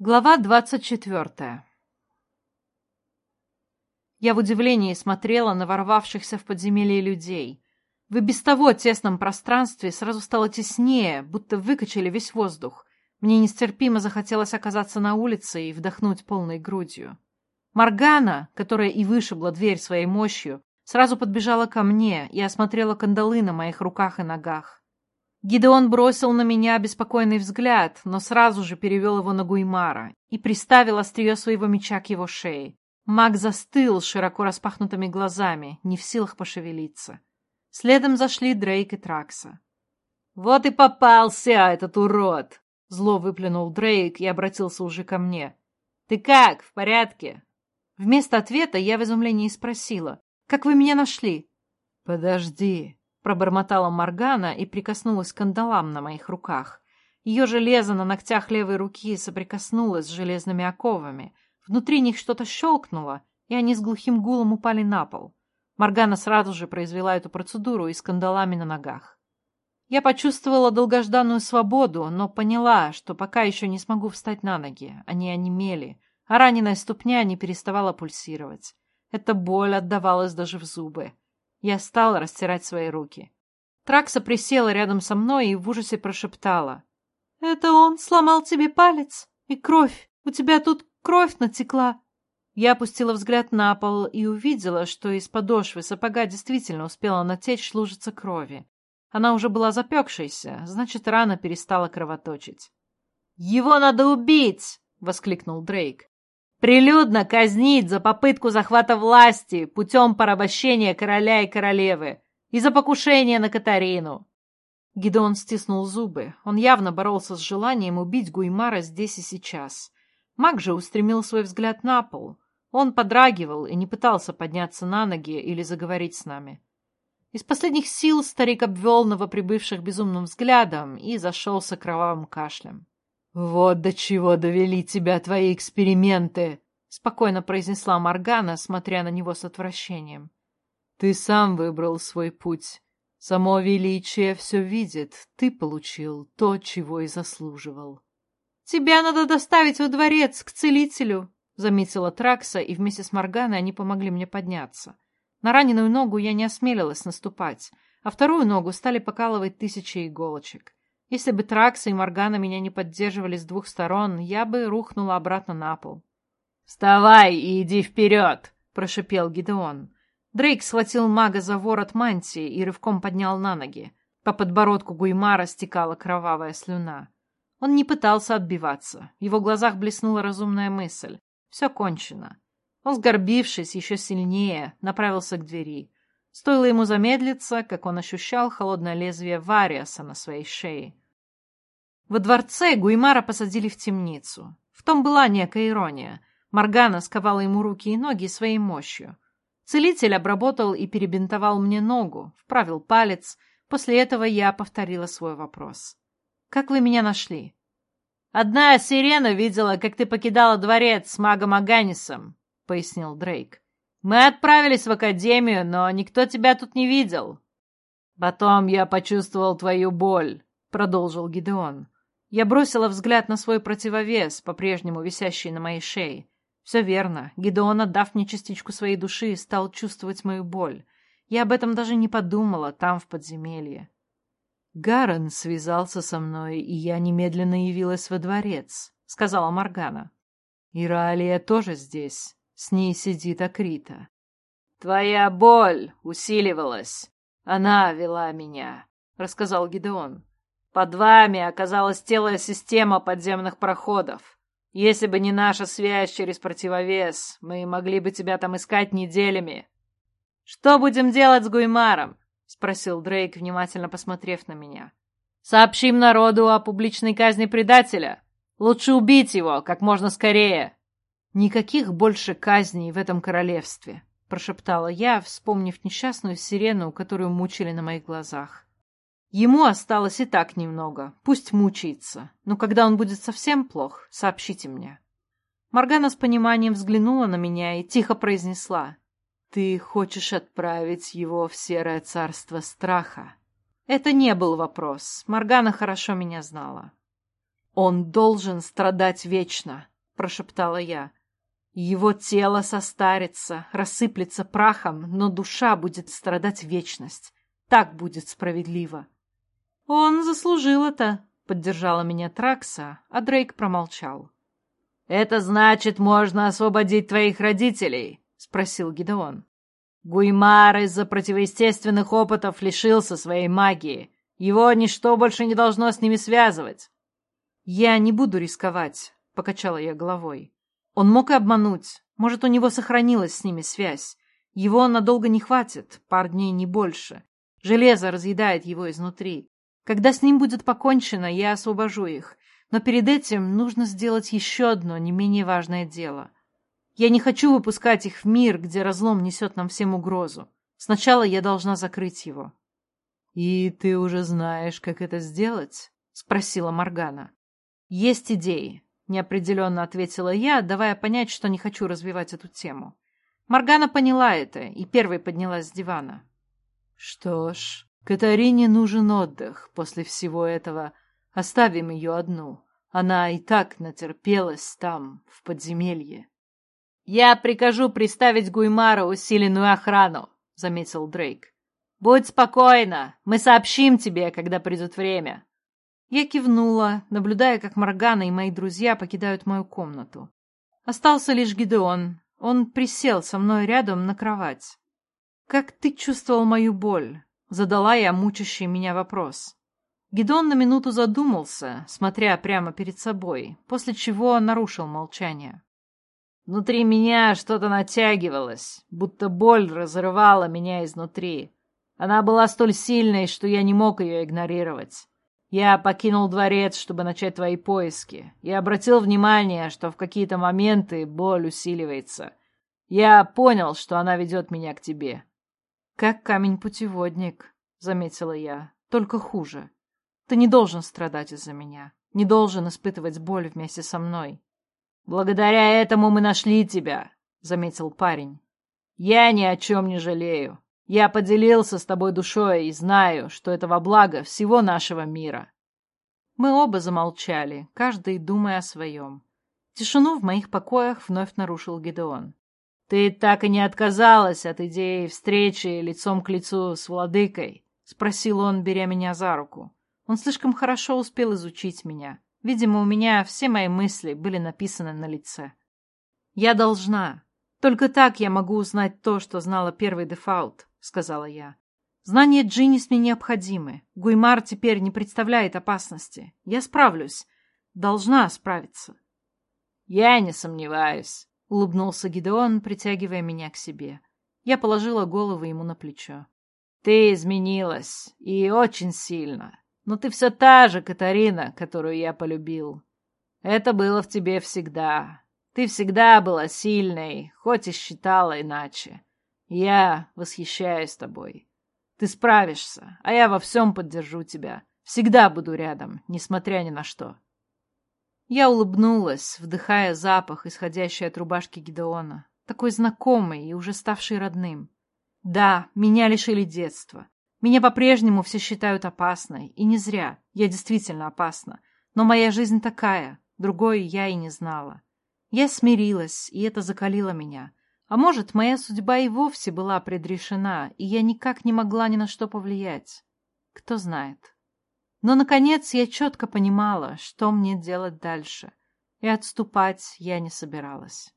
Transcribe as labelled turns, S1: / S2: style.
S1: Глава двадцать четвертая Я в удивлении смотрела на ворвавшихся в подземелье людей. В и без того тесном пространстве сразу стало теснее, будто выкачали весь воздух. Мне нестерпимо захотелось оказаться на улице и вдохнуть полной грудью. Маргана, которая и вышибла дверь своей мощью, сразу подбежала ко мне и осмотрела кандалы на моих руках и ногах. Гидеон бросил на меня беспокойный взгляд, но сразу же перевел его на Гуймара и приставил острие своего меча к его шее. Маг застыл широко распахнутыми глазами, не в силах пошевелиться. Следом зашли Дрейк и Тракса. «Вот и попался этот урод!» Зло выплюнул Дрейк и обратился уже ко мне. «Ты как, в порядке?» Вместо ответа я в изумлении спросила. «Как вы меня нашли?» «Подожди», Пробормотала Моргана и прикоснулась к кандалам на моих руках. Ее железо на ногтях левой руки соприкоснулось с железными оковами. Внутри них что-то щелкнуло, и они с глухим гулом упали на пол. Моргана сразу же произвела эту процедуру и с кандалами на ногах. Я почувствовала долгожданную свободу, но поняла, что пока еще не смогу встать на ноги. Они онемели, а раненая ступня не переставала пульсировать. Эта боль отдавалась даже в зубы. Я стала растирать свои руки. Тракса присела рядом со мной и в ужасе прошептала. «Это он сломал тебе палец? И кровь! У тебя тут кровь натекла!» Я опустила взгляд на пол и увидела, что из подошвы сапога действительно успела натечь лужица крови. Она уже была запекшейся, значит, рана перестала кровоточить. «Его надо убить!» — воскликнул Дрейк. Прилюдно казнить за попытку захвата власти путем порабощения короля и королевы и за покушение на Катарину. Гидеон стиснул зубы. Он явно боролся с желанием убить Гуймара здесь и сейчас. Маг же устремил свой взгляд на пол. Он подрагивал и не пытался подняться на ноги или заговорить с нами. Из последних сил старик обвел новоприбывших безумным взглядом и зашелся кровавым кашлем. «Вот до чего довели тебя твои эксперименты!» — спокойно произнесла Моргана, смотря на него с отвращением. «Ты сам выбрал свой путь. Само величие все видит. Ты получил то, чего и заслуживал». «Тебя надо доставить во дворец, к целителю», — заметила Тракса, и вместе с Морганой они помогли мне подняться. На раненую ногу я не осмелилась наступать, а вторую ногу стали покалывать тысячи иголочек. Если бы Тракса и Моргана меня не поддерживали с двух сторон, я бы рухнула обратно на пол. «Вставай и иди вперед!» — прошипел Гидеон. Дрейк схватил мага за ворот мантии и рывком поднял на ноги. По подбородку Гуймара стекала кровавая слюна. Он не пытался отбиваться. В его глазах блеснула разумная мысль. Все кончено. Он, сгорбившись еще сильнее, направился к двери. Стоило ему замедлиться, как он ощущал холодное лезвие Вариаса на своей шее. Во дворце Гуймара посадили в темницу. В том была некая ирония. Моргана сковала ему руки и ноги своей мощью. Целитель обработал и перебинтовал мне ногу, вправил палец. После этого я повторила свой вопрос. «Как вы меня нашли?» «Одна сирена видела, как ты покидала дворец с магом Аганисом», — пояснил Дрейк. Мы отправились в академию, но никто тебя тут не видел. Потом я почувствовал твою боль, продолжил Гидеон. Я бросила взгляд на свой противовес, по-прежнему висящий на моей шее. Все верно. Гидеон, отдав мне частичку своей души, стал чувствовать мою боль. Я об этом даже не подумала там, в подземелье. Гарен связался со мной, и я немедленно явилась во дворец, — сказала Моргана. Иралия тоже здесь. С ней сидит Акрита. «Твоя боль усиливалась. Она вела меня», — рассказал Гидеон. «Под вами оказалась целая система подземных проходов. Если бы не наша связь через противовес, мы могли бы тебя там искать неделями». «Что будем делать с Гуймаром?» — спросил Дрейк, внимательно посмотрев на меня. «Сообщим народу о публичной казни предателя. Лучше убить его как можно скорее». «Никаких больше казней в этом королевстве», — прошептала я, вспомнив несчастную сирену, которую мучили на моих глазах. «Ему осталось и так немного. Пусть мучается. Но когда он будет совсем плох, сообщите мне». Моргана с пониманием взглянула на меня и тихо произнесла. «Ты хочешь отправить его в серое царство страха?» Это не был вопрос. Моргана хорошо меня знала. «Он должен страдать вечно», — прошептала я. «Его тело состарится, рассыплется прахом, но душа будет страдать вечность. Так будет справедливо». «Он заслужил это», — поддержала меня Тракса, а Дрейк промолчал. «Это значит, можно освободить твоих родителей?» — спросил Гидеон. «Гуймар из-за противоестественных опытов лишился своей магии. Его ничто больше не должно с ними связывать». «Я не буду рисковать», — покачала я головой. «Он мог и обмануть. Может, у него сохранилась с ними связь. Его надолго не хватит, пар дней не больше. Железо разъедает его изнутри. Когда с ним будет покончено, я освобожу их. Но перед этим нужно сделать еще одно не менее важное дело. Я не хочу выпускать их в мир, где разлом несет нам всем угрозу. Сначала я должна закрыть его. — И ты уже знаешь, как это сделать? — спросила Моргана. — Есть идеи, — неопределенно ответила я, давая понять, что не хочу развивать эту тему. Моргана поняла это и первой поднялась с дивана. — Что ж, Катарине нужен отдых после всего этого. Оставим ее одну. Она и так натерпелась там, в подземелье. «Я прикажу приставить Гуймара усиленную охрану», — заметил Дрейк. «Будь спокойна, мы сообщим тебе, когда придет время». Я кивнула, наблюдая, как Моргана и мои друзья покидают мою комнату. Остался лишь Гидеон. Он присел со мной рядом на кровать. «Как ты чувствовал мою боль?» — задала я мучащий меня вопрос. Гидон на минуту задумался, смотря прямо перед собой, после чего нарушил молчание. Внутри меня что-то натягивалось, будто боль разрывала меня изнутри. Она была столь сильной, что я не мог ее игнорировать. Я покинул дворец, чтобы начать твои поиски, и обратил внимание, что в какие-то моменты боль усиливается. Я понял, что она ведет меня к тебе. — Как камень-путеводник, — заметила я, — только хуже. Ты не должен страдать из-за меня, не должен испытывать боль вместе со мной. «Благодаря этому мы нашли тебя», — заметил парень. «Я ни о чем не жалею. Я поделился с тобой душой и знаю, что это во благо всего нашего мира». Мы оба замолчали, каждый думая о своем. Тишину в моих покоях вновь нарушил Гедеон. «Ты так и не отказалась от идеи встречи лицом к лицу с владыкой?» — спросил он, беря меня за руку. Он слишком хорошо успел изучить меня. Видимо, у меня все мои мысли были написаны на лице. «Я должна. Только так я могу узнать то, что знала первый дефаут», — сказала я. «Знания Джиннис мне необходимы. Гуймар теперь не представляет опасности. Я справлюсь. Должна справиться». «Я не сомневаюсь», — улыбнулся Гидеон, притягивая меня к себе. Я положила голову ему на плечо. «Ты изменилась, и очень сильно. Но ты все та же Катарина, которую я полюбил. Это было в тебе всегда. Ты всегда была сильной, хоть и считала иначе. Я восхищаюсь тобой. Ты справишься, а я во всем поддержу тебя. Всегда буду рядом, несмотря ни на что. Я улыбнулась, вдыхая запах, исходящий от рубашки Гидеона, такой знакомый и уже ставший родным. Да, меня лишили детства. Меня по-прежнему все считают опасной, и не зря, я действительно опасна. Но моя жизнь такая, другой я и не знала. Я смирилась, и это закалило меня. А может, моя судьба и вовсе была предрешена, и я никак не могла ни на что повлиять. Кто знает. Но, наконец, я четко понимала, что мне делать дальше, и отступать я не собиралась.